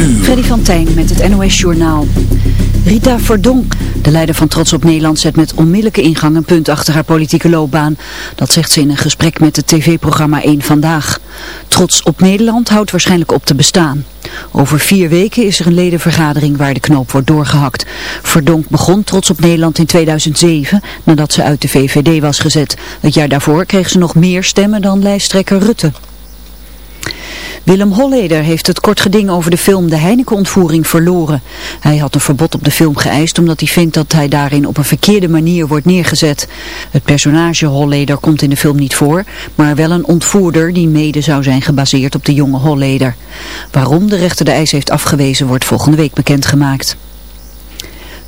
uur. Freddy van Tijn met het NOS Journaal. Rita Verdonk, de leider van Trots op Nederland, zet met onmiddellijke ingang een punt achter haar politieke loopbaan. Dat zegt ze in een gesprek met het tv-programma 1 Vandaag. Trots op Nederland houdt waarschijnlijk op te bestaan. Over vier weken is er een ledenvergadering waar de knoop wordt doorgehakt. Verdonk begon Trots op Nederland in 2007, nadat ze uit de VVD was gezet. Het jaar daarvoor kreeg ze nog meer stemmen dan lijsttrekker Rutte. Willem Holleder heeft het kort geding over de film De Heineken-ontvoering verloren. Hij had een verbod op de film geëist omdat hij vindt dat hij daarin op een verkeerde manier wordt neergezet. Het personage Holleder komt in de film niet voor, maar wel een ontvoerder die mede zou zijn gebaseerd op de jonge Holleder. Waarom de rechter de eis heeft afgewezen wordt volgende week bekendgemaakt.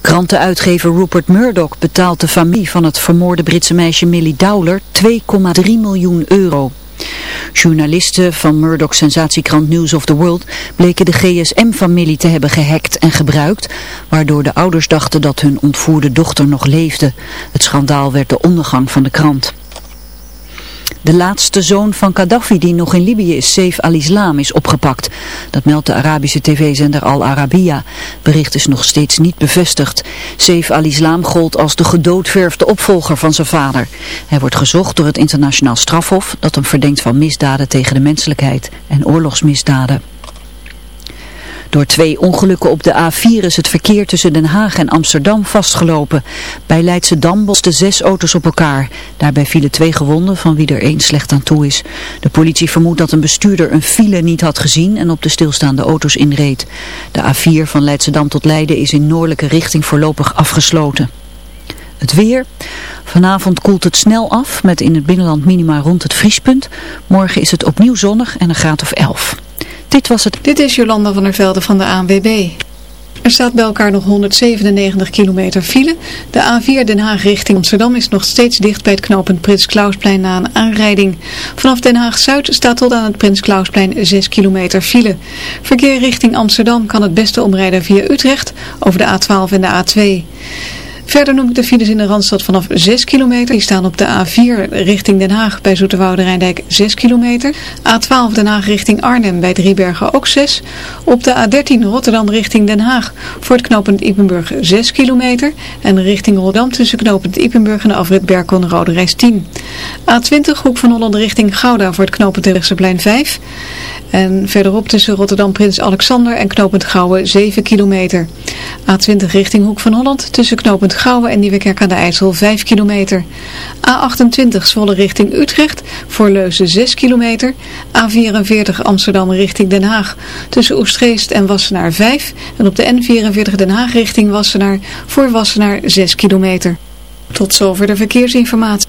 Krantenuitgever Rupert Murdoch betaalt de familie van het vermoorde Britse meisje Millie Dowler 2,3 miljoen euro. Journalisten van Murdoch's sensatiekrant News of the World bleken de GSM-familie te hebben gehackt en gebruikt, waardoor de ouders dachten dat hun ontvoerde dochter nog leefde. Het schandaal werd de ondergang van de krant. De laatste zoon van Gaddafi die nog in Libië is, Saif al-Islam, is opgepakt. Dat meldt de Arabische tv-zender Al Arabiya. Bericht is nog steeds niet bevestigd. Saif al-Islam gold als de gedoodverfde opvolger van zijn vader. Hij wordt gezocht door het internationaal strafhof dat hem verdenkt van misdaden tegen de menselijkheid en oorlogsmisdaden. Door twee ongelukken op de A4 is het verkeer tussen Den Haag en Amsterdam vastgelopen. Bij Leidschendam botsten zes auto's op elkaar. Daarbij vielen twee gewonden, van wie er één slecht aan toe is. De politie vermoedt dat een bestuurder een file niet had gezien en op de stilstaande auto's inreed. De A4 van Leidschendam tot Leiden is in noordelijke richting voorlopig afgesloten. Het weer. Vanavond koelt het snel af met in het binnenland minima rond het vriespunt. Morgen is het opnieuw zonnig en een graad of 11. Dit was het. Dit is Jolanda van der Velde van de ANWB. Er staat bij elkaar nog 197 kilometer file. De A4 Den Haag richting Amsterdam is nog steeds dicht bij het knooppunt Prins Klausplein na een aanrijding. Vanaf Den Haag-Zuid staat tot aan het Prins Klausplein 6 kilometer file. Verkeer richting Amsterdam kan het beste omrijden via Utrecht over de A12 en de A2. Verder noem ik de files in de Randstad vanaf 6 kilometer. Die staan op de A4 richting Den Haag bij Zoeterwoude Rijndijk 6 kilometer. A12 Den Haag richting Arnhem bij Driebergen ook 6. Op de A13 Rotterdam richting Den Haag voor het knooppunt Ippenburg 6 kilometer. En richting Rotterdam tussen knooppunt Ippenburg en de afrit Berkel Rode Reis 10. A20 Hoek van Holland richting Gouda voor het knooppunt Terechtseplein 5. En verderop tussen Rotterdam Prins Alexander en knooppunt Gouwen 7 kilometer. A20 richting Hoek van Holland tussen knooppunt Gouwen en Nieuwekerk aan de IJssel 5 kilometer. A28 Zwolle richting Utrecht voor Leuzen 6 kilometer. A44 Amsterdam richting Den Haag tussen Oestgeest en Wassenaar 5. En op de N44 Den Haag richting Wassenaar voor Wassenaar 6 kilometer. Tot zover de verkeersinformatie.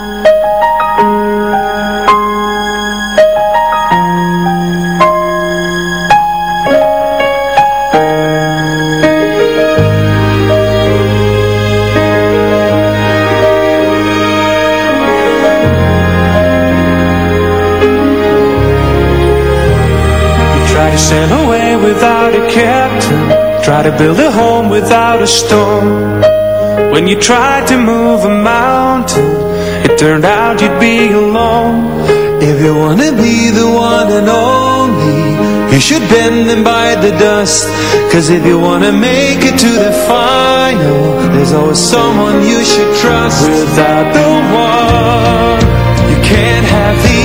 without a captain. Try to build a home without a storm. When you tried to move a mountain It turned out you'd be alone. If you wanna be the one and only You should bend and bite the dust. Cause if you wanna make it to the final There's always someone you should trust. Without the one You can't have the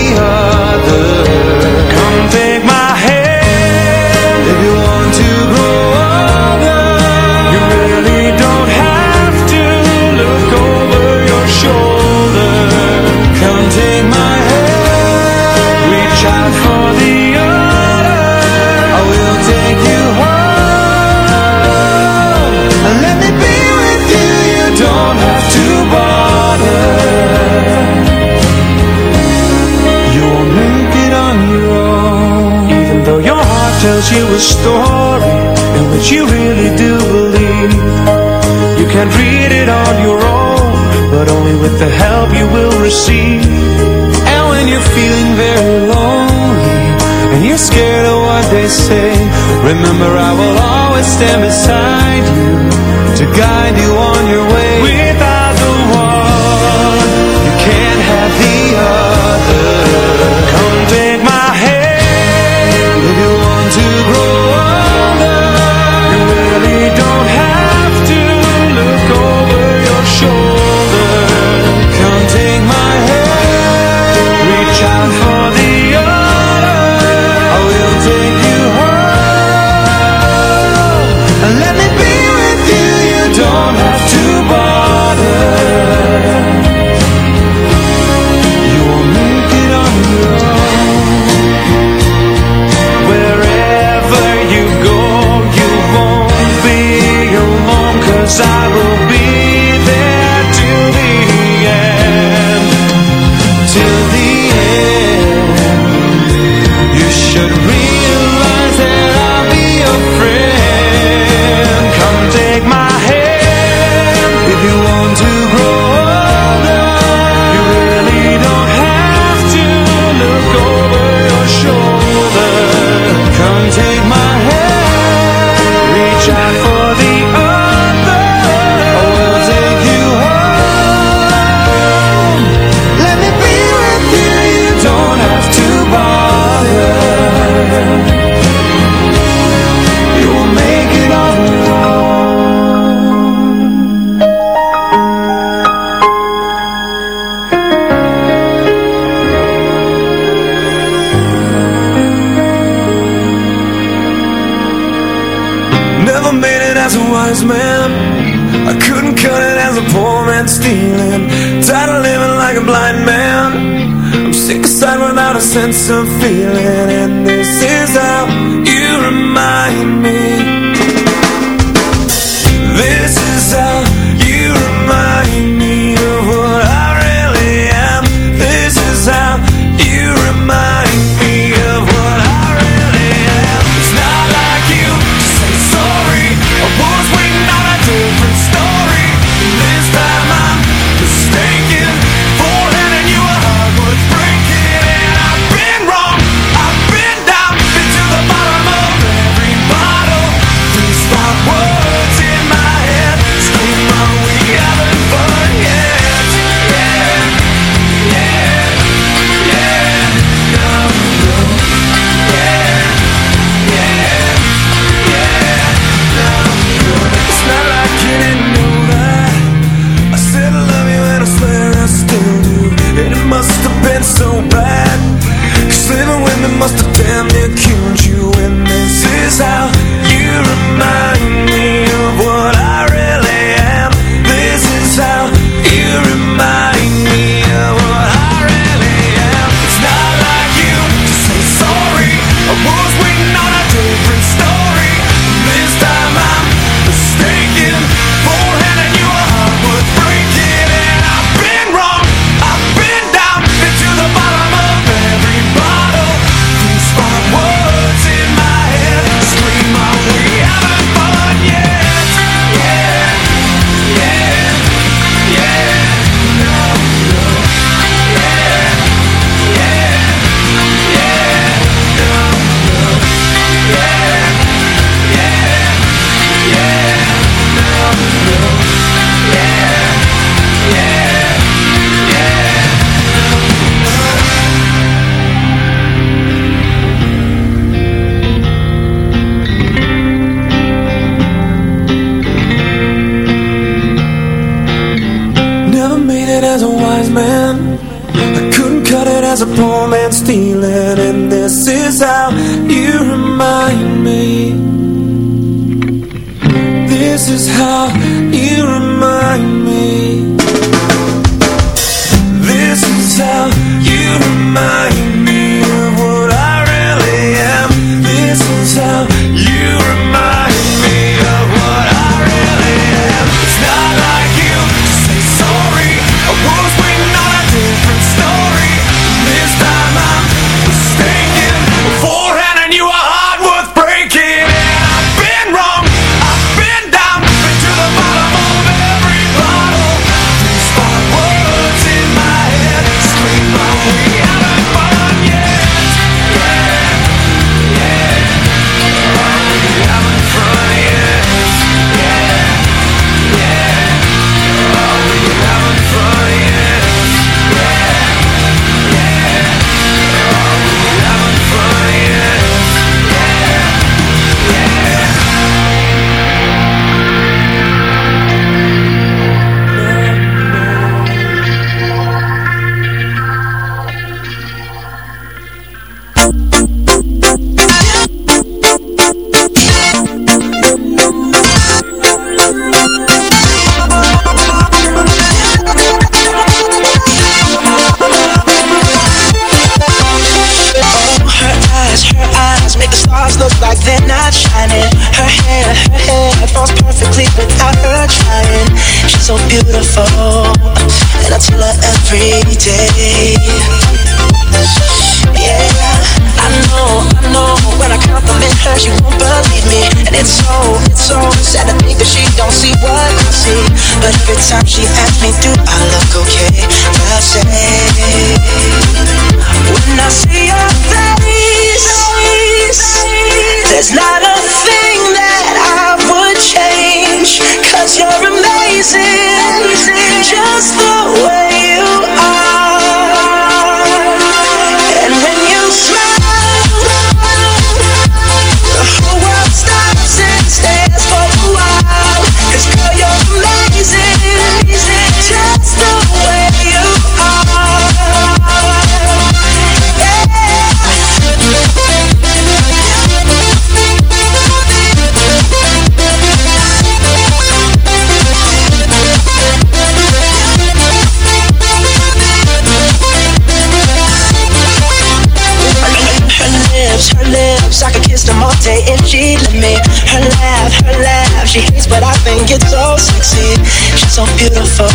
day and she let me Her laugh, her laugh. She hates but I think it's so sexy. She's so beautiful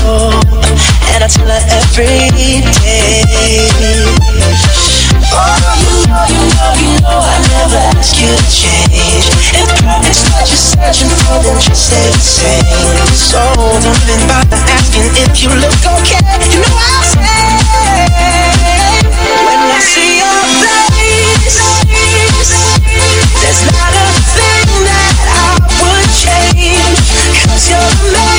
And I tell her every day. Oh, you know, you know, you know I never ask you to change. If it's what you're searching for Then just stay the same? So don't think about asking if you look okay. You know I'll love.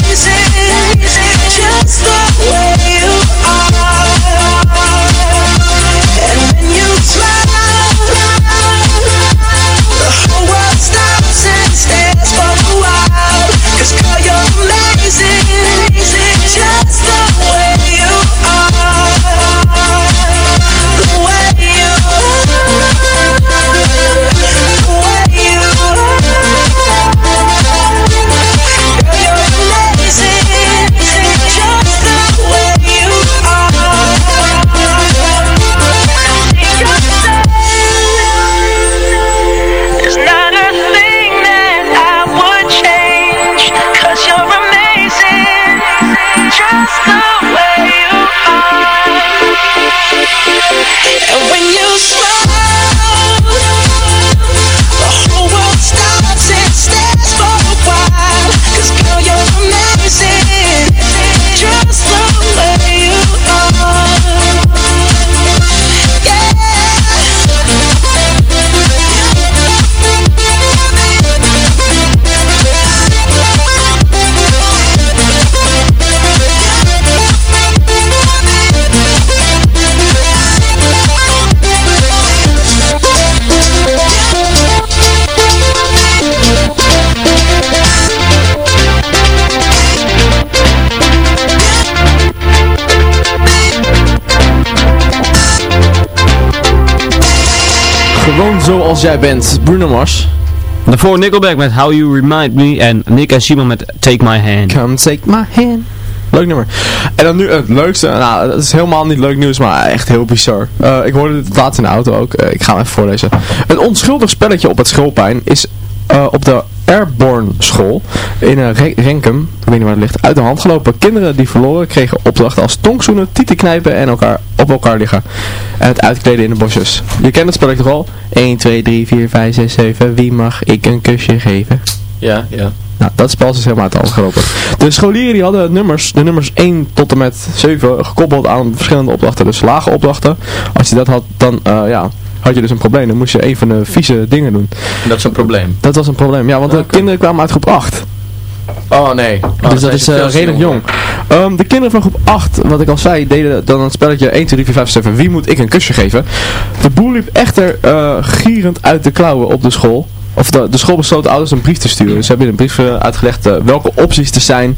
Zoals Jij Bent, Bruno Mars. Daarvoor Nickelback met How You Remind Me en Nick en Simon met Take My Hand. Come take my hand. Leuk nummer. En dan nu het leukste. Nou, dat is helemaal niet leuk nieuws, maar echt heel bizar. Eh, ik hoorde dit laatst in de auto ook. Eh, ik ga hem even voorlezen. Een onschuldig spelletje op het schoolplein is eh, op de Airborne school in uh, Renkum, ik weet niet waar het ligt, uit de hand gelopen. Kinderen die verloren kregen opdrachten als tongzoenen, tieten knijpen en elkaar op elkaar liggen. En het uitkleden in de bosjes. Je kent het spelletje toch al? 1, 2, 3, 4, 5, 6, 7. Wie mag ik een kusje geven? Ja, ja. Nou, dat spel is dus helemaal uit de hand gelopen. De scholieren die hadden nummers, de nummers 1 tot en met 7 gekoppeld aan verschillende opdrachten. Dus lage opdrachten. Als je dat had, dan uh, ja, had je dus een probleem. Dan moest je een van de vieze dingen doen. En dat is een probleem? Dat was een probleem, ja, want de kinderen kwamen uit groep 8. Oh nee. Oh, dus dat is uh, redelijk jong. Um, de kinderen van groep 8, wat ik al zei, deden dan het spelletje 1, 2, 3, 4, 5, 7. Wie moet ik een kusje geven? De boel liep echter uh, gierend uit de klauwen op de school. Of de, de school besloot de ouders een brief te sturen. Dus ze hebben in een brief uh, uitgelegd welke opties er zijn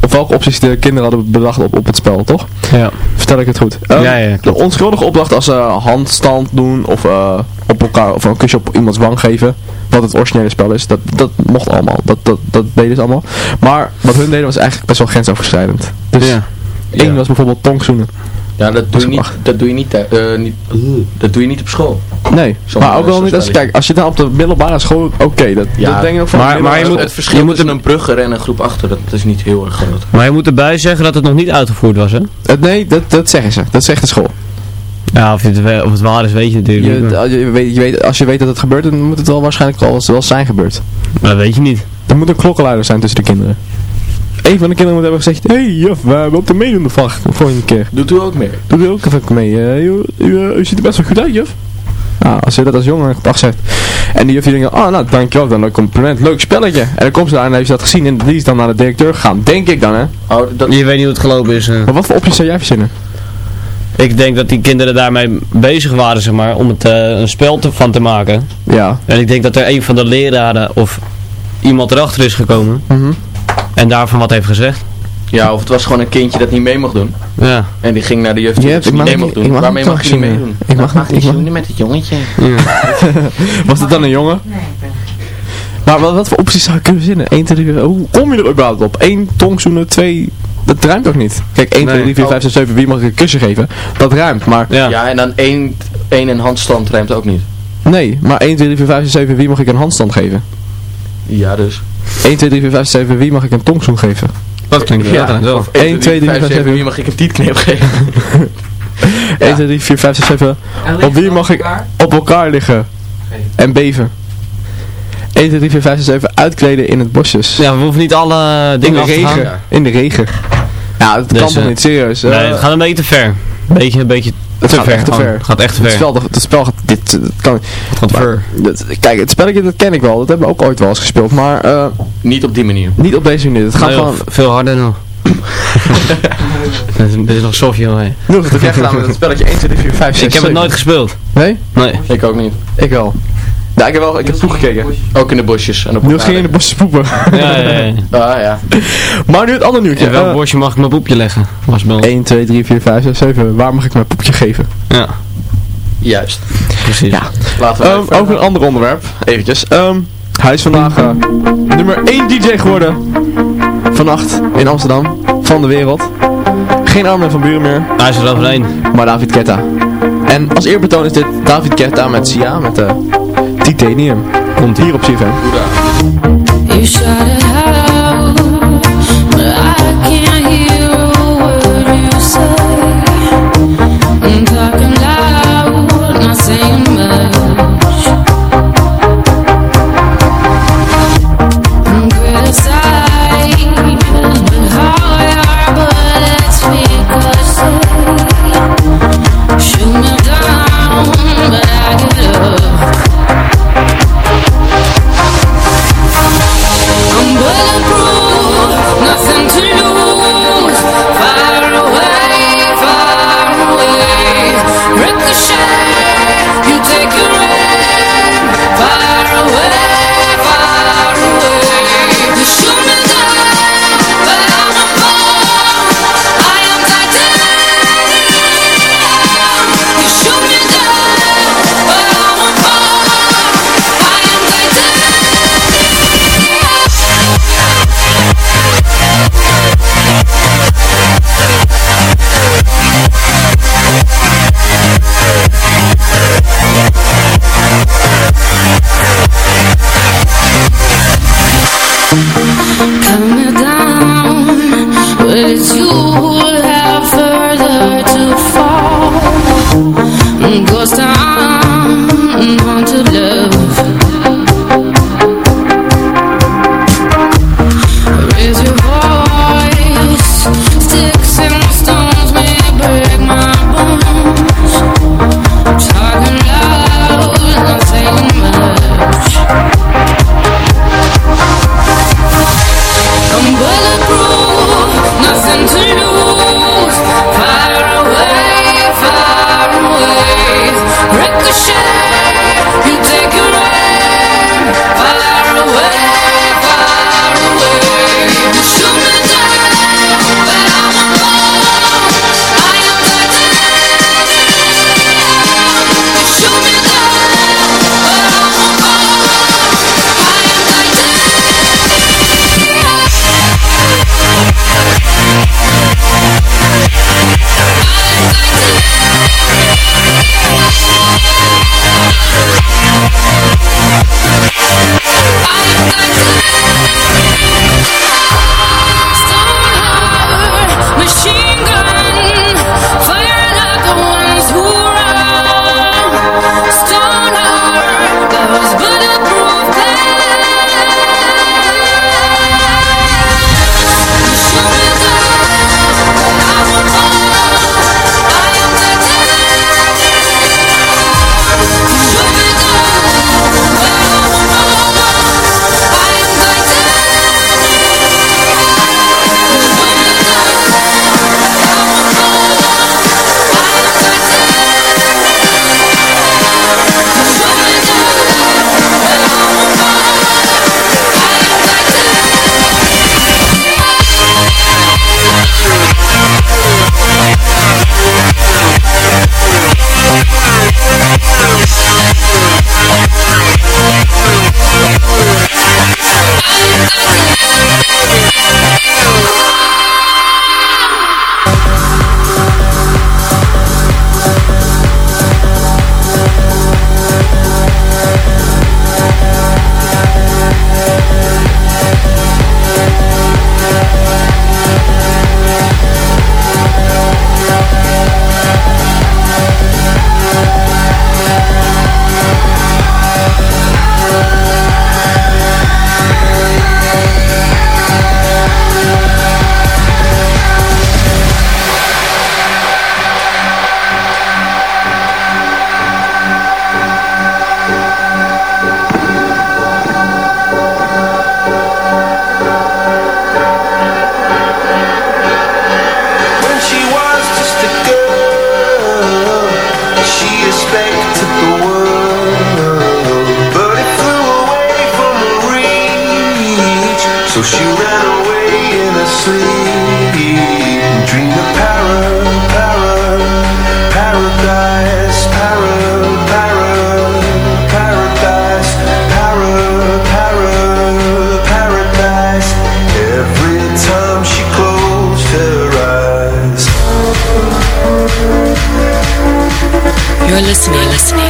of welke opties de kinderen hadden bedacht op, op het spel, toch? Ja. Vertel ik het goed? Um, ja, ja, de onschuldige opdracht als uh, handstand doen of uh, op elkaar of een kusje op iemands wang geven. Wat het originele spel is. Dat, dat mocht allemaal. Dat, dat, dat deden ze allemaal. Maar wat hun deden was eigenlijk best wel grensoverschrijdend. Dus ja. één was bijvoorbeeld tongzoenen. Ja, dat doe, je niet, dat doe je niet, uh, niet, dat doe je niet op school. Nee, maar ook wel niet als, kijk, als je dan op de middelbare school, oké, okay, dat, ja, dat denk ik ook van. Maar, maar je moet, het verschil je moet tussen een brugger en een groep achter, dat, dat is niet heel erg groot. Maar je moet erbij zeggen dat het nog niet uitgevoerd was, hè? Het, nee, dat, dat zeggen ze. Dat zegt de school. Ja, of, het, of het waar is, weet je natuurlijk. Je, je, weet, je weet, als je weet dat het gebeurt, dan moet het wel waarschijnlijk wel, wel zijn gebeurd. Maar dat weet je niet. Er moet een klokkenluider zijn tussen de kinderen. Een van de kinderen moet hebben gezegd, hé hey, juf, we hebben op de vracht de volgende keer. Doet u ook mee? Doet u ook even mee. Uh, u, u, u, ziet er best wel goed uit, juf. Nou, als je dat als jongen op zegt. En die juf die denkt, oh nou, dankjewel, dan een compliment, leuk spelletje. En dan komt ze daar en heeft ze dat gezien en die is dan naar de directeur gegaan, denk ik dan, hè. Oh, dat... Je weet niet hoe het gelopen is. Uh. Maar wat voor opties zou jij verzinnen? Ik denk dat die kinderen daarmee bezig waren, zeg maar, om het uh, een spel te, van te maken. Ja. En ik denk dat er een van de leraren of iemand erachter is gekomen. Mm -hmm. En daarvan wat heeft gezegd. Ja, of het was gewoon een kindje dat niet mee mocht doen. Ja. En die ging naar de juf die niet mee mocht doen. Mag Waarmee mag je niet meedoen? Ik mag, mag niet doen met het jongetje. Ja. was het dan een jongen? Nee, ik ben... Maar wat, wat voor opties zou ik kunnen verzinnen? 1, 2, 3, 4, hoe kom je er überhaupt op? 1 tongzoenen, 2... Dat ruimt ook niet. Kijk, 1, 2, 3, 4, 5, 6, 7, wie mag ik een kusje geven? Dat ruimt, maar... Ja, ja en dan 1, 1 en handstand ruimt ook niet. Nee, maar 1, 2, 3, 4, 5, 6, 7, wie mag ik een handstand geven? Ja, dus. 1, 2, 3, 4, 5, 6, 7, wie mag ik een tongzoen geven? Dat klinkt ja, ja, wel. 1, 2, 3, 4, 5, 6, 7, wie mag ik een tietknip geven? 1, 2, 3, 4, 5, 6, 7, op wie mag ik op elkaar liggen? En beven. 1, 2, 3, 4, 5, 6, 7 uitkleden in het bosjes. Ja, we hoeven niet alle dingen in de regen. In de regen. Ja, dat dus, kan toch niet, serieus. Nee, het gaat een beetje te ver. Beetje, een beetje het te gaat ver. echt te ver. Het gaat echt te ver. Het spel, het spel gaat, dit, het kan Het gaat maar, ver. Dat, kijk, het spelletje dat ken ik wel. Dat hebben we ook ooit wel eens gespeeld. Maar uh, niet op die manier. Niet op deze manier. Het gaat nee, gewoon... Veel harder nog. Dit is nog Sofie hoor. Nog, wat heb jij gedaan met het spelletje 1, 2, 3, 4, 5, 6, Ik heb het nooit gespeeld. Nee? Nee. Ik ook niet. Ik wel. Ja, ik heb wel, ik heb toegekeken. Ook in de bosjes. En op nu ging je in de bosjes poepen. Ja, ja, ja. ah, ja. Maar nu het andere nieuwtje. In welk uh, bosje mag ik mijn poepje leggen? Was wel. 1, 2, 3, 4, 5, 6, 7. Waar mag ik mijn poepje geven? Ja. Juist. Precies. Ja. Laten we um, over een ander onderwerp. Eventjes. Um, hij is vandaag uh, nummer 1 DJ geworden. Vannacht in Amsterdam. Van de wereld. Geen Armin van Buren meer. Hij is er overheen. Maar David Ketta. En als eerbetoon is dit David Ketta met Sia. Met de uh, Titanium. Komt hier op CFM. You're listening, listening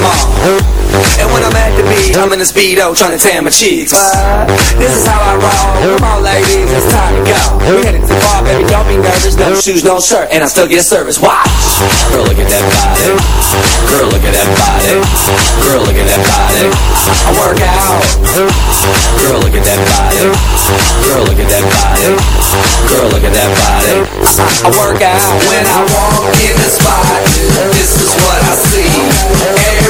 them all. And when I'm at the beach. I'm in a speedo trying to tan my cheeks. What? This is how I roll. Come on, ladies, it's time to go. We headed to the bar, baby, don't be nervous. No shoes, no shirt, and I still get service. Watch. Girl, look at that body. Girl, look at that body. Girl, look at that body. I work out. Girl, look at that body. Girl, look at that body. Girl, look at that body. I work out when I walk in the spot. This is what I see. Everybody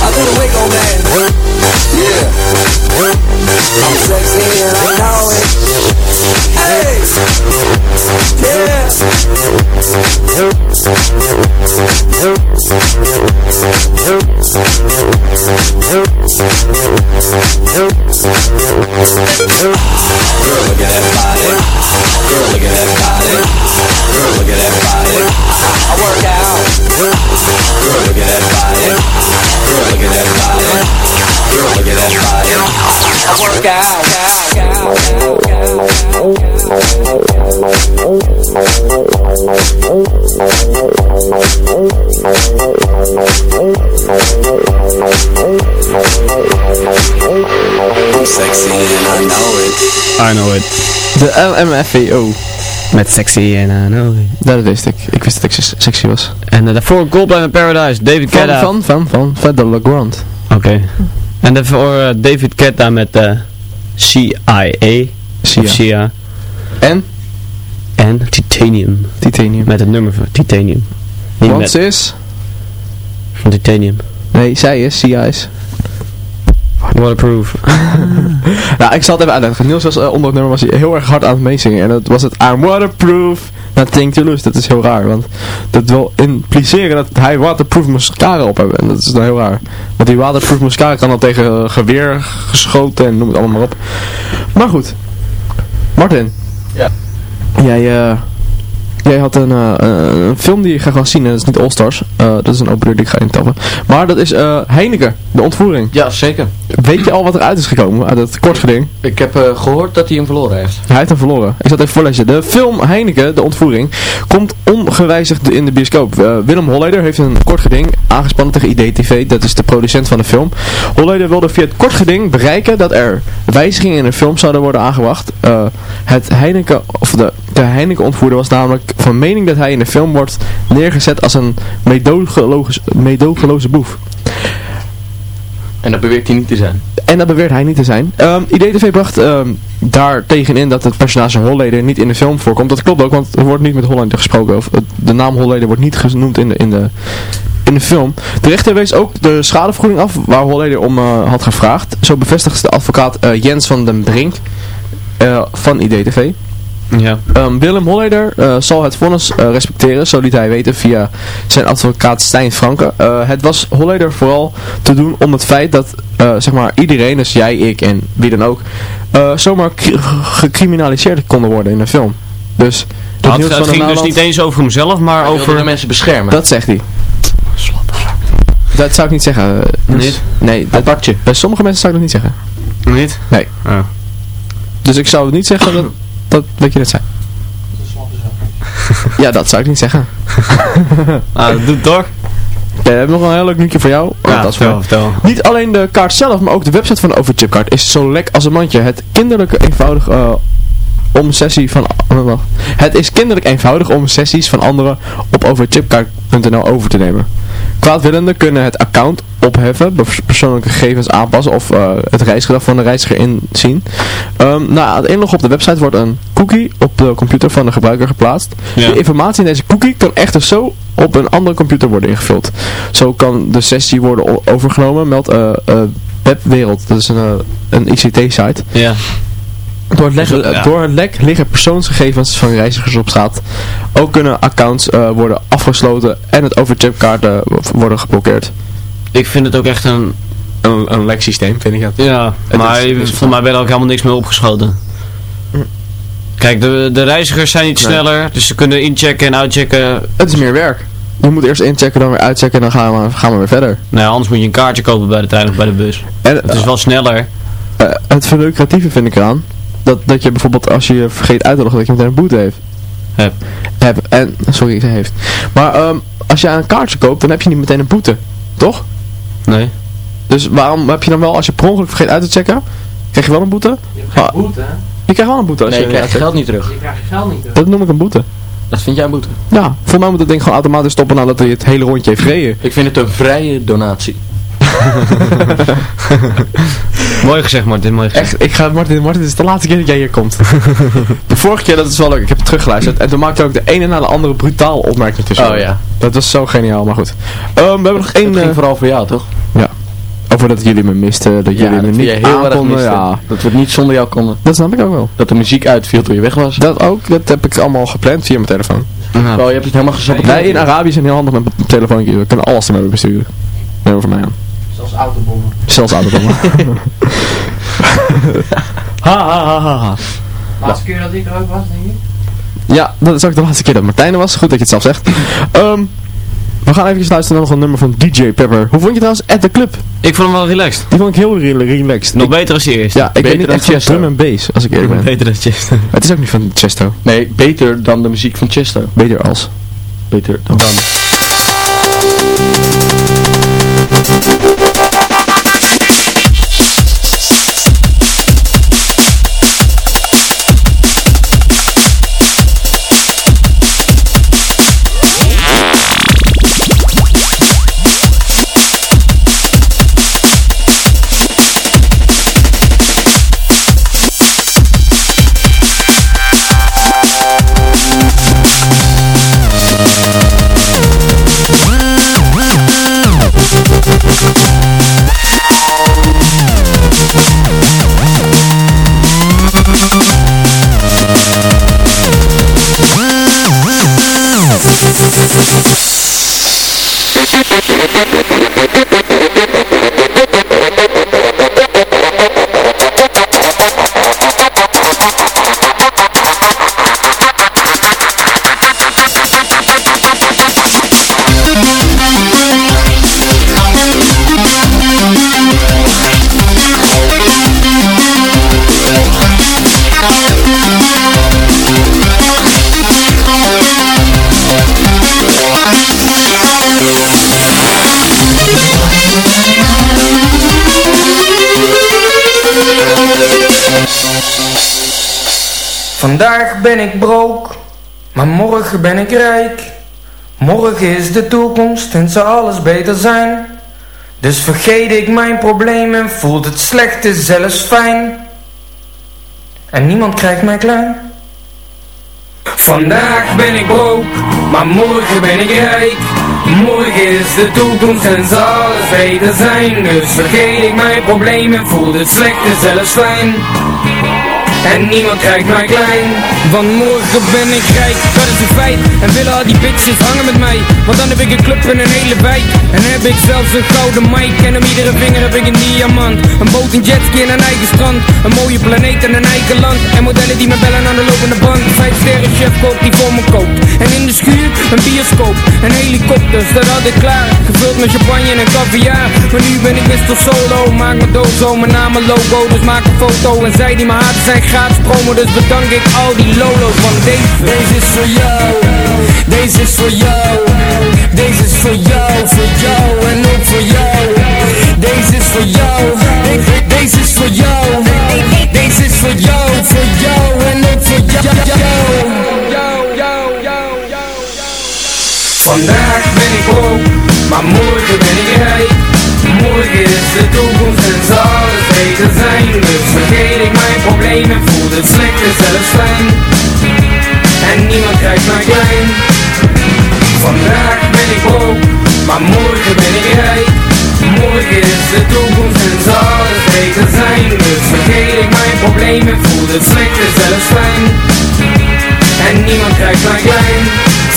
I do the wiggle, man. I'm sexy and I. Yeah. LMFAO. Met sexy en I know it. Dat wist ik. Ik wist dat ik se- sexy was. En uh, daarvoor Coldplay in Paradise, David Van, Guetta. van, van, van Fedder LeGrand. Oké. En daarvoor eh, David Guetta met eh CIA. Sia. Of Sia. En? En Titanium. Titanium. Met het nummer van Titanium. Niet Want met ze is... van Titanium. Nee, zij is, Sia is. Waterproof. nou, ik zal het even uitleggen. Niels was eh, onder het nummer was hij heel erg hard aan het meezingen. En dat was het I'm waterproof, nothing to lose. Dat is heel raar, want dat wil impliceren dat hij waterproof mascara op heeft. En dat is dan heel raar. Want die waterproof mascara kan dan tegen geweer geschoten en noem het allemaal maar op. Maar goed. Martin. Ja. Jij, eh, jij had een, eh, een- een film die je graag wil zien. En dat is niet All Stars. Eh, dat is een open deur die ik ga intappen. Maar dat is eh, Heineken, de ontvoering. Ja, zeker. Weet je al wat eruit is gekomen uit het kortgeding? Ik heb eh, gehoord dat hij hem verloren heeft. Hij heeft hem verloren. Ik zal het even voorlezen. De film Heineken, de ontvoering, komt ongewijzigd in de bioscoop. Willem Holleder heeft een kortgeding aangespannen tegen IDTV. Dat is de producent van de film. Holleder wilde via het kortgeding bereiken dat er wijzigingen in de film zouden worden aangebracht. Het Heineken, of de, de Heineken ontvoerder was namelijk van mening dat hij in de film wordt neergezet als een meedogenloze, boef. En dat beweert hij niet te zijn. En dat beweert hij niet te zijn. Um, IDTV bracht ehm, daar tegenin dat het personage Holleder niet in de film voorkomt. Dat klopt ook, want er wordt niet met Holleder gesproken. Of, het- de naam Holleder wordt niet genoemd in de, in de, in de film. De rechter wees ook de schadevergoeding af waar Holleder om eh, had gevraagd. Zo bevestigt de advocaat eh, Jens van den Brink eh, van IDTV. Ja. Um, Willem Holleder eh, zal het vonnis eh, respecteren, zo liet hij weten via zijn advocaat Stijn Franke. Eh, het was Holleder vooral te doen om het feit dat zeg maar iedereen, dus jij, ik en wie dan ook, zomaar cri- gecriminaliseerd konden worden in een film. Dus Nou, het, het ging dus niet eens over hemzelf, maar Hij over... de mensen beschermen. Dat zegt hij. Dat zou ik niet zeggen. Niels. Niet? Nee, dat, Apartje. bij sommige mensen zou ik dat niet zeggen. Niet? Nee. Oh. Dus ik zou niet zeggen dat, dat, dat je dat zei. Ja, dat zou ik niet zeggen. Ah, dat doet toch? Ja, we hebben nog een heel leuk nieuwtje voor jou. Ja, dat is vertel, wel- vertel. Niet alleen de kaart zelf, maar ook de website van de Overchipkaart is zo lek als een mandje. Het kinderlijke eenvoudig eh, om sessie van... oh, wacht. Het is kinderlijk eenvoudig om sessies van anderen op overchipkaart.nl over te nemen. Kwaadwillenden kunnen het account opheffen, pers- persoonlijke gegevens aanpassen of eh, het reisgedrag van de reiziger inzien. Ehm na het inloggen op de website wordt een cookie op de computer van de gebruiker geplaatst. Ja. De informatie in deze cookie kan echter zo op een andere computer worden ingevuld. Zo kan de sessie worden overgenomen, meldt eh, eh, Webwereld, dat is een, een ICT-site. Ja. Door het, Ja. door het lek liggen persoonsgegevens van reizigers op straat. Ook kunnen accounts eh, worden afgesloten en het overchipkaarten worden geblokkeerd. Ik vind het ook echt een... Een, een lek systeem vind ik dat. Ja, Het maar voor mij ben er ook helemaal niks meer opgeschoten. Kijk, de, de reizigers zijn iets Nee. sneller, dus ze kunnen inchecken en uitchecken. Het is meer werk. Je moet eerst inchecken, dan weer uitchecken en dan gaan we, gaan we weer verder. Nou ja, anders moet je een kaartje kopen bij de trein of bij de bus. En, Het is wel sneller. Eh, het verlucratieve vind ik eraan. Dat, dat je bijvoorbeeld als je je vergeet uit te loggen, dat je meteen een boete heeft. Heb. Heb. En, sorry, ik zei heeft. Maar ehm, als je een kaartje koopt, dan heb je niet meteen een boete. Toch? Nee. Dus waarom heb je dan wel, als je per ongeluk vergeet uit te checken, krijg je wel een boete? Maar- boete, hè? Je krijgt wel een boete als Nee, je je krijgt je geld niet terug. Je krijgt je geld niet terug. Dat noem ik een boete. Dat vind jij een boete? Ja, voor mij moet het ding gewoon automatisch stoppen nadat hij het hele rondje heeft gereden. Ik vind het een vrije donatie. Mooi gezegd Martin, mooi gezegd. Echt, ik ga, Martin, Martin, het is de laatste keer dat jij hier komt. de vorige keer, dat is wel leuk, ik heb het teruggeluisterd. En toen maakte ook de ene na de andere brutaal opmerking tussen. Oh, ja. Dat was zo geniaal, maar goed. Ehm, we hebben nog één... Het ging eh, vooral voor jou, toch? ja. Over dat jullie me misten, dat jullie Ja, me dat niet je heel erg aankonden. miste. Ja, Dat we het niet zonder jou konden. dat snap ik ook wel. Dat de muziek uitviel toen je weg was. Dat ook, dat heb ik allemaal gepland via mijn telefoon. Oh, je hebt het helemaal gesaboteerd. Nee, in Arabië zijn heel handig met mijn telefoontje. We kunnen alles ermee besturen. Neem maar van mij aan. Autobommen. Zelfs autobommen. ha ha ha ha ha. Laatste keer dat ik er ook was, denk ik. Ja, dat is ook de laatste keer dat Martijn er was. Goed dat je het zelf zegt. Ehm, we gaan even luisteren naar nog een nummer van DJ Pepper. Hoe vond je trouwens At The Club? Ik vond hem wel relaxed. Die vond ik heel re- relaxed. Nog Ik- beter als die eerste. Ja, ik ben Beter niet dan echt van drum en bass, als ik eerlijk ben. Beter dan Chester. Het is ook niet van Chesto. Nee, beter dan de muziek van Chesto. Beter als. Beter dan. Dan. ハハハハ。Morgen ben ik rijk. Morgen is de toekomst en zal alles beter zijn. Dus vergeet ik mijn problemen, voelt het slechte zelfs fijn. En niemand krijgt mij klein. Vandaag ben ik broke, maar morgen ben ik rijk. Morgen is de toekomst en zal alles beter zijn. Dus vergeet ik mijn problemen, voelt het slechte zelfs fijn. En niemand krijgt mij klein. Want morgen ben ik rijk, dat is een feit. En willen al die bitches hangen met mij? Want dan heb ik een club in een hele wijk. En heb ik zelfs een gouden mic. En om iedere vinger heb ik een diamant. Een boot, een jetski en een eigen strand. Een mooie planeet en een eigen land. En modellen die me bellen aan de lopende band. Vijf sterren chef koopt die voor me koopt En in de schuur een bioscoop. Een helikopter, staat altijd klaar. Gevuld met champagne en caviar. Maar nu ben ik Mr. Solo. Maak mijn dozo, mijn naam en logo. Dus maak een foto. En zij die me haten zijn gratis promo Dus bedank ik al die lolo's van deze Deze is voor jou Deze is voor jou Deze is voor jou, voor jou en ook voor jou. Deze is voor jou De- Deze is voor jou Deze is voor jou, voor jou en ook voor jou. Vandaag ben ik broke, maar morgen ben ik rijk Morgen is de toekomst. En zal alles beter zijn. Dus vergeet ik mijn problemen, voel het slechte zelfs fijn En niemand krijgt mij klein. Vandaag ben ik broke, maar morgen ben ik rijk. Morgen is de toekomst en zal het beter zijn. Dus vergeet ik mijn problemen, voel het slechte zelfs fijn En niemand krijgt mij klein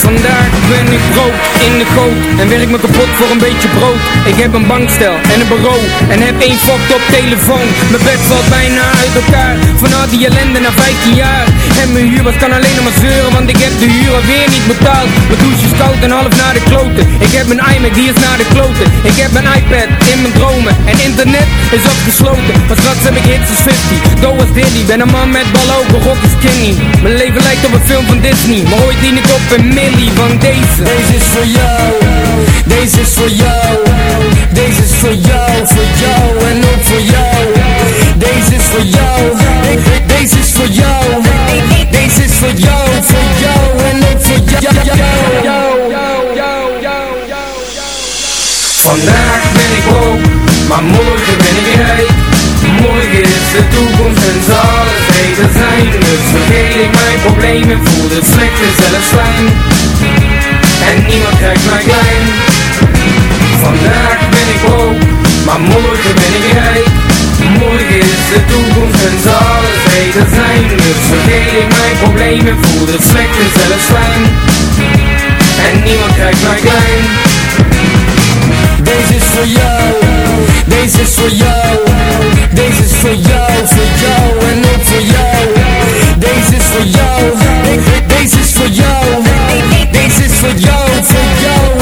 Vandaag ben ik brood in de goot En werk me kapot voor een beetje brood. Ik heb een bankstel en een bureau En heb één fucked op telefoon. Mijn bed valt bijna uit elkaar Van al die ellende na 15 jaar. En mijn huur wat kan alleen nog maar zeuren Want ik heb de huur alweer niet betaald. Mijn douche is koud en half naar de kloten. Ik heb mijn iMac die is naar de kloten. Ik heb mijn iPad in mijn dromen En internet is afgesloten Maar straks heb ik hits als 50 Go als Diddy Ben een man met ballen rock is skinny Mijn leven lijkt op een film van Disney Maar ooit dien ik op een deze. Is voor jou, deze is voor jou, deze is voor jou, voor jou en ook voor jou. Deze is voor jou, deze is voor jou, deze is voor jou, voor jou en ook voor jou. Vandaag ben ik hoop, maar morgen ben ik rijk Morgen is de toekomst en zal het beter zijn. Dus vergeet ik mijn problemen, voel het slechte zelfs fijn En niemand krijgt mij klein. Vandaag ben ik hoop, maar morgen ben ik rijk. Morgen is de toekomst en zal het beter zijn. Dus vergeet ik mijn problemen, voel het slechte zelfs fijn En niemand krijgt mij klein. Deze is voor jou, deze is voor jou, deze is voor jou, voor jou en ook voor jou. Deze is voor jou, deze is voor jou, deze is voor jou, voor jou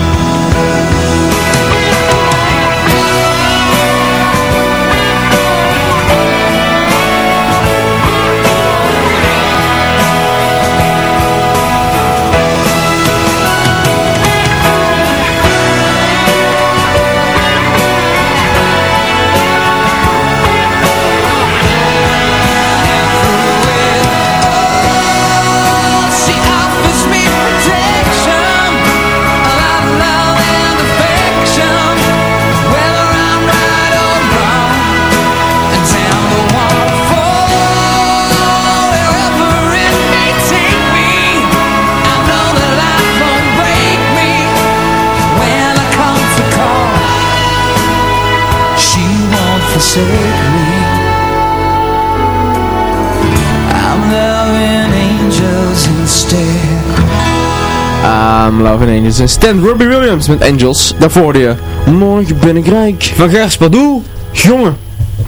I'm Loving Angels en Stan Robbie Williams met Angels. Daarvoor hoorde je Morgen ben ik rijk. Van Gers Padoe. Jongen.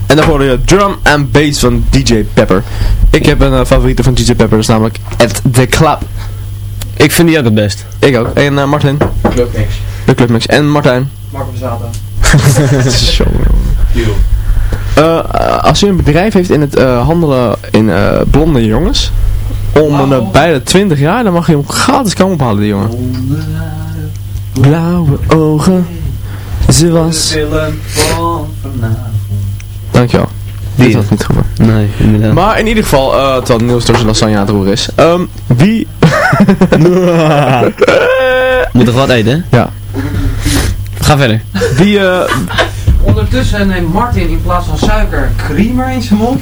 En daarvoor je Drum and Bass van DJ Pepper. Ik heb een eh, favoriete van DJ Pepper, dat is namelijk At The Club. Ik vind die ook het best. Ik ook. En eh, Martin. Clubmix. De Clubmix. En Martijn. Marco Verzaten. Jongen. Eh, als u een bedrijf heeft in het eh, handelen in eh, blonde jongens, om de bijna 20 jaar, dan mag je hem gratis komen ophalen, die jongen. Blauwe ogen, ze was... Dankjewel. Die had niet gevonden. Nee, inderdaad. Maar in ieder geval, eh terwijl Niels door zijn lasagne aan het roeren is. ehm, wie... Moet toch wat eten, hè? Ja. Ga verder. Wie, eh... Ondertussen neemt Martin in plaats van suiker creamer in zijn mond.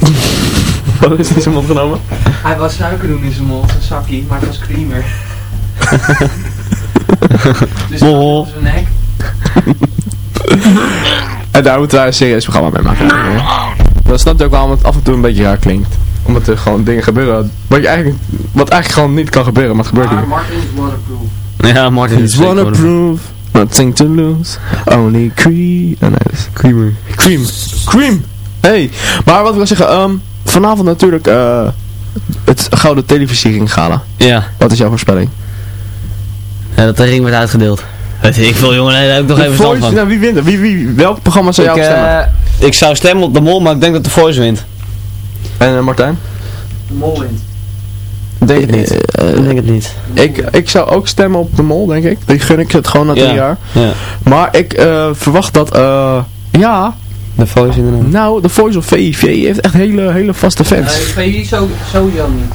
Wat is er in zijn mond genomen? Hij was suiker doen in zijn mond, een zakje, maar het was creamer. dus op zijn nek. En daar moeten wij een serieus programma mee maken. Dan snap je ook waarom het af en toe een beetje raar klinkt. Omdat er gewoon dingen gebeuren wat, je eigenlijk, wat eigenlijk gewoon niet kan gebeuren, maar het gebeurt Maar hier. Martin is waterproof. Ja, Martin is waterproof, nothing to lose, only cream. Oh nee, dat is creamer. Cream. Cream! Hey, maar wat ik wil zeggen, ehm, vanavond natuurlijk eh, het Gouden Televisiering Gala. Ja. Wat is jouw voorspelling? ja, dat de ring werd uitgedeeld. Weet ik veel jongen, daar heb ik nog even Voice, van. nou, wie wint? Wie, wie, welk programma zou Ik, jou stemmen? eh, ik zou stemmen op de mol, maar ik denk dat de Voice wint. En eh, Martijn? De mol wint. Denk het niet. ik denk het niet. Ik, ik zou ook stemmen op de mol, denk ik. Die gun ik het gewoon na drie Ja. jaar. Ja. Maar ik eh, verwacht dat, eh, ja, De Voice inderdaad. nou, de Voice of VI. VI heeft echt hele, hele vaste Nee, fans. VI zo, sowieso niet.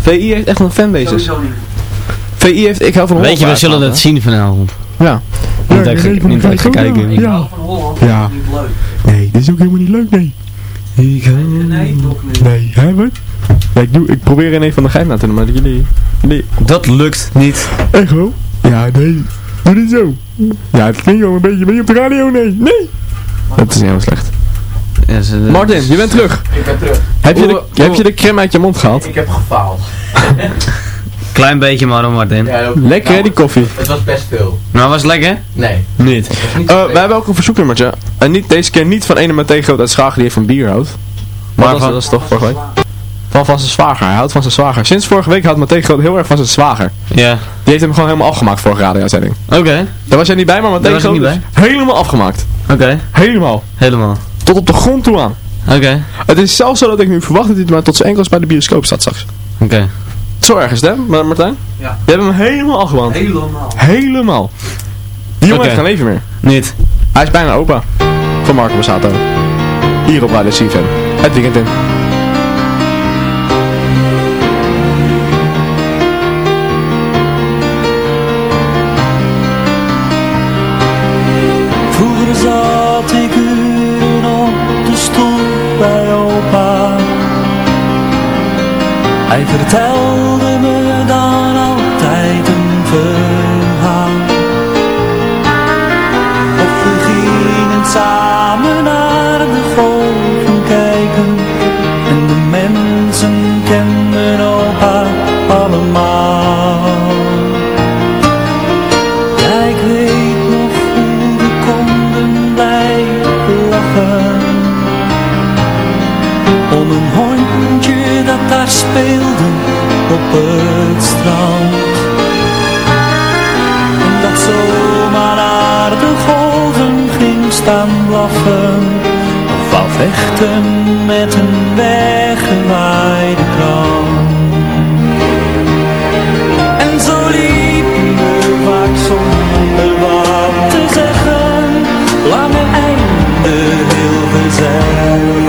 VI heeft echt een fanbase. Sowieso niet. VI heeft, ik hou van Weet je, we Holland zullen het zien vanavond. Ja. Niet Ja, dat ik- nee, niet dat ik ga kijken. Ja. Hou van Holland, Ja. dat is niet leuk. Nee, dit is ook helemaal niet leuk, nee. Ik ga... Nee, toch niet. Nee, hè, wat? Ja, ik, doe, ik probeer in een van de gein na te doen, maar jullie... jullie... Dat lukt niet. Echt wel? Ja, nee. Doe niet zo. Ja, het klinkt wel een beetje. Ben je op de radio? Nee. Nee. Dat is niet helemaal slecht. Martin, je bent terug. Ik ben terug. Heb je, de, heb je de crème uit je mond gehad? Ik heb gefaald. Klein beetje maar hoor, Martin. Ja, Lekker hè, die koffie. Het was best veel. Nou, was het lekker? Nee. Niet. Niet Eh, we hebben ook een verzoeknummertje. En niet, deze keer niet van ene Matteo Groot uit Schagen die heeft van bier houdt. Maar van- van, dat is toch vorige week? Van, van zijn zwager. Hij houdt van zijn zwager. Sinds vorige week houdt Matteo heel erg van zijn zwager. Ja. Die heeft hem gewoon helemaal afgemaakt vorige radio-uitzending. Oké. Daar was jij niet bij, maar Matteo Daar was ik Groot niet is helemaal afgemaakt. Oké. Helemaal. Helemaal. Tot op de grond toe aan. Oké. Het is zelfs zo dat ik nu verwacht dat hij maar tot zijn enkels bij de bioscoop staat straks. Oké. Zo erg is het, hè, Ma- Martijn? Ja. Je hebt hem helemaal afgemaakt. Helemaal. Helemaal. Die jongen heeft geen leven meer. Niet. Hij is bijna opa. Van Marco Borsato. Hier op Radio CFM. Het weekend in. Hij vertelde blaffen Of wou vechten met een weggewaaide krant en zo liepen we vaak zonder wat te zeggen. Lange einde, heel gezellig,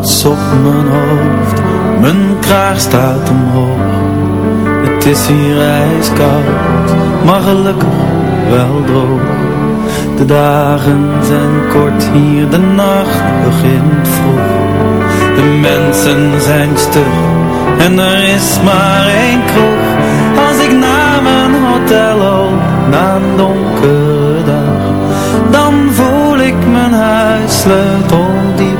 Muts op mijn hoofd, mijn kraag staat omhoog. Het is hier ijskoud, maar gelukkig wel droog. De dagen zijn kort hier, de nacht begint vroeg. De mensen zijn stug en er is maar één kroeg. Als ik naar mijn hotel loop, na een donkere dag, dan voel ik mijn huissleutel diep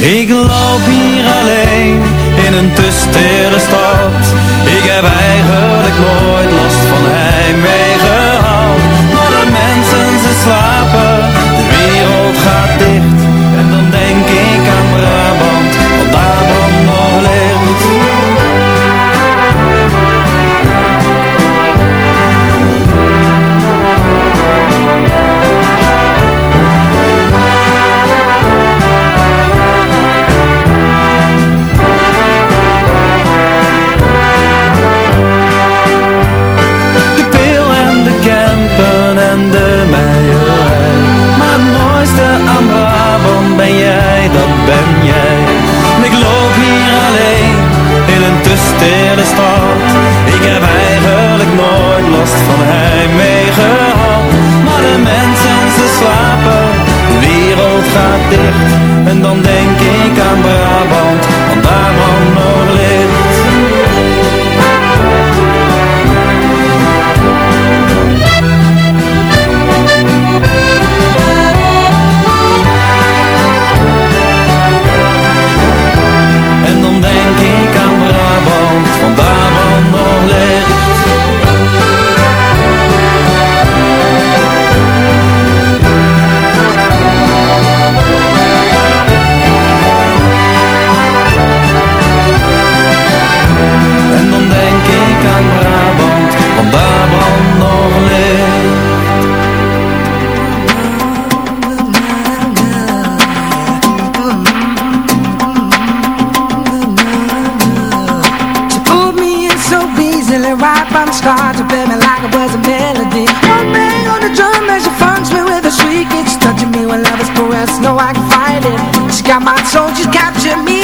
Ik loop hier alleen in een te stille stad. Ik heb eigenlijk nooit last van heimwee capture me.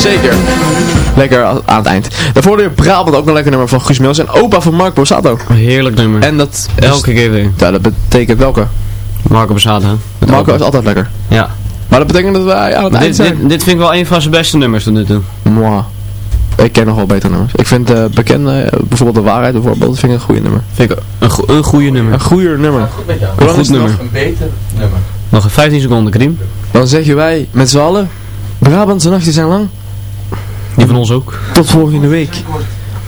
Zeker. Lekker aan het eind. Daarvoor de Brabant ook een lekker nummer van Guus Mills en opa van Mark Borsato. Heerlijk nummer. En dat... Elke keer weer. Dat betekent welke? Marco Borsato. Marco is altijd lekker. Ja. Maar dat betekent dat wij aan het dit, eind zijn. Dit, dit vind ik wel een van zijn beste nummers tot nu toe. Mwa. Ik ken nog wel betere nummers. Ik vind uh, bekende, eh, bijvoorbeeld De Waarheid bijvoorbeeld, vind ik een goede nummer. Vind ik een, go een goede nummer. Een goede nummer. Goed. Een goed nummer. Nog een beter nummer. Nog 15 seconden, Krim. Dan zeggen wij met z'n allen, Brabantse nachten zijn lang. Die van ons ook. Tot volgende week.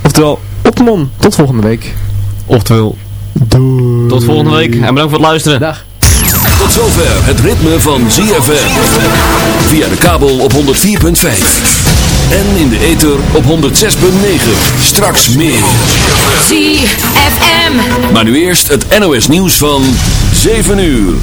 Oftewel, op de mon. Tot volgende week. Oftewel, doei. Tot volgende week en bedankt voor het luisteren. Dag. Tot zover het ritme van ZFM. Via de kabel op 104.5. En in de ether op 106.9. Straks meer. ZFM. Maar nu eerst het NOS nieuws van 7 uur.